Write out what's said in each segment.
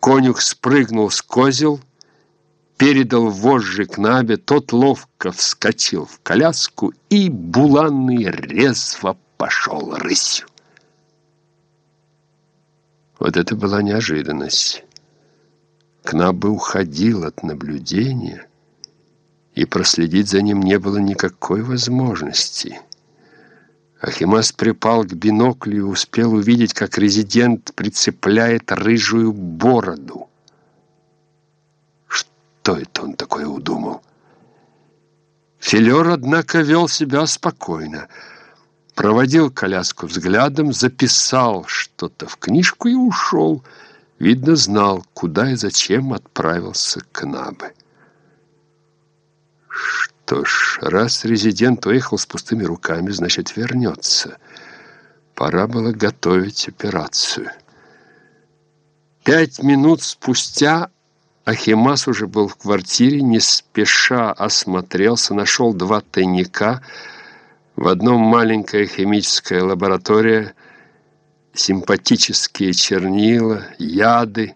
Конюх спрыгнул с козел, передал вожжи к набе, тот ловко вскочил в коляску, и буланный резво пошел рысью. Вот это была неожиданность. Кнабы уходил от наблюдения, и проследить за ним не было никакой возможности. Ахимас припал к биноклю и успел увидеть, как резидент прицепляет рыжую бороду. Что это он такое удумал? Филер, однако, вел себя спокойно. Проводил коляску взглядом, записал что-то в книжку и ушел. Видно, знал, куда и зачем отправился к Набе. Что ж, раз резидент уехал с пустыми руками, значит, вернется. Пора было готовить операцию. Пять минут спустя Ахимас уже был в квартире, не спеша осмотрелся, нашел два тайника. В одном маленькая химическая лаборатория, симпатические чернила, яды,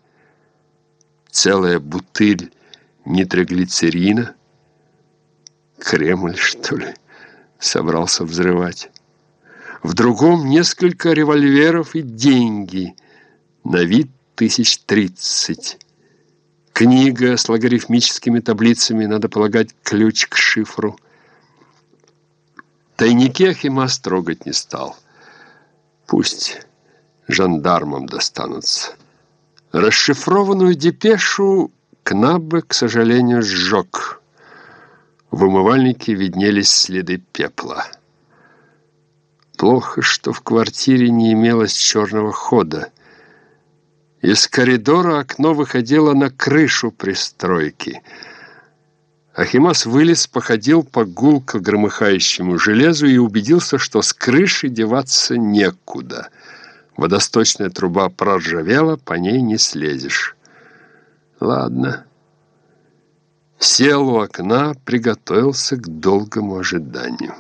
целая бутыль нитроглицерина — Кремль, что ли, собрался взрывать. В другом несколько револьверов и деньги, на вид тысяч тридцать. Книга с логарифмическими таблицами, надо полагать, ключ к шифру. Тайники Ахимас трогать не стал. Пусть жандармам достанутся. Расшифрованную депешу Кнаббе, к сожалению, сжег. В умывальнике виднелись следы пепла. Плохо, что в квартире не имелось черного хода. Из коридора окно выходило на крышу пристройки. Ахимас вылез, походил по гулко громыхающему железу и убедился, что с крыши деваться некуда. Водосточная труба проржавела, по ней не слезешь. Ладно сел у окна, приготовился к долгому ожиданию.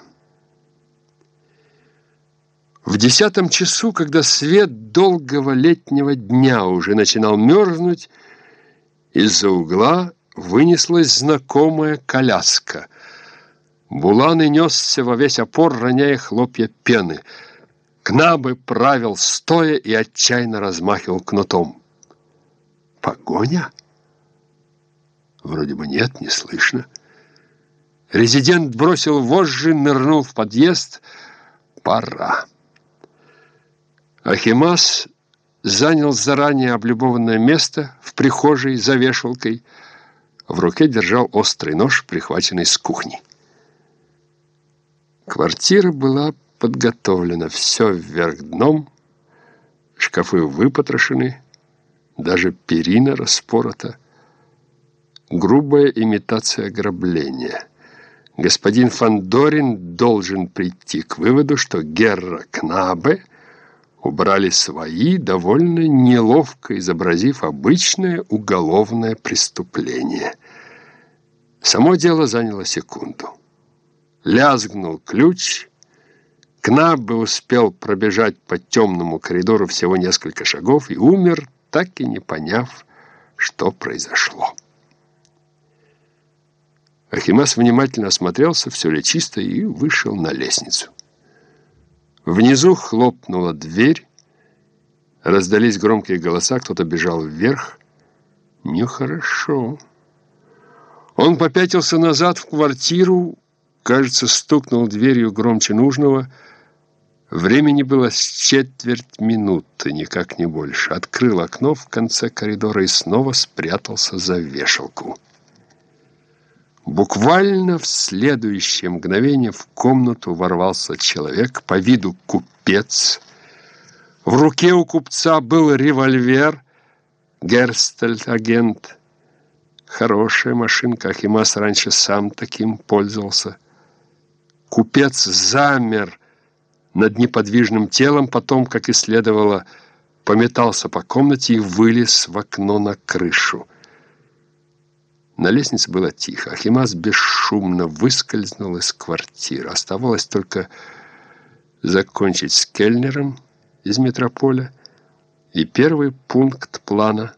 В десятом часу, когда свет долгого летнего дня уже начинал мерзнуть, из-за угла вынеслась знакомая коляска. Булан и несся во весь опор, роняя хлопья пены. Кнабы правил стоя и отчаянно размахивал кнутом. «Погоня?» Вроде бы нет, не слышно. Резидент бросил вожжи, нырнул в подъезд. Пора. Ахимас занял заранее облюбованное место в прихожей за вешалкой. В руке держал острый нож, прихваченный с кухни. Квартира была подготовлена, все вверх дном, шкафы выпотрошены, даже перина распорота грубая имитация ограбления. Господин Фандорин должен прийти к выводу, что Герра Кнабе убрали свои, довольно неловко изобразив обычное уголовное преступление. Само дело заняло секунду. Лязгнул ключ. Кнабе успел пробежать по темному коридору всего несколько шагов и умер, так и не поняв, что произошло. Ахимас внимательно осмотрелся, все ли чисто, и вышел на лестницу. Внизу хлопнула дверь, раздались громкие голоса, кто-то бежал вверх. Нехорошо. Он попятился назад в квартиру, кажется, стукнул дверью громче нужного. Времени было с четверть минуты, никак не больше. Открыл окно в конце коридора и снова спрятался за вешалку. Буквально в следующее мгновение в комнату ворвался человек, по виду купец. В руке у купца был револьвер, Герстельт-агент. Хорошая машинка, Ахимас раньше сам таким пользовался. Купец замер над неподвижным телом, потом, как и следовало, пометался по комнате и вылез в окно на крышу. На лестнице было тихо. Ахимас бесшумно выскользнул из квартиры. Оставалось только закончить с Кельнером из метрополя, и первый пункт плана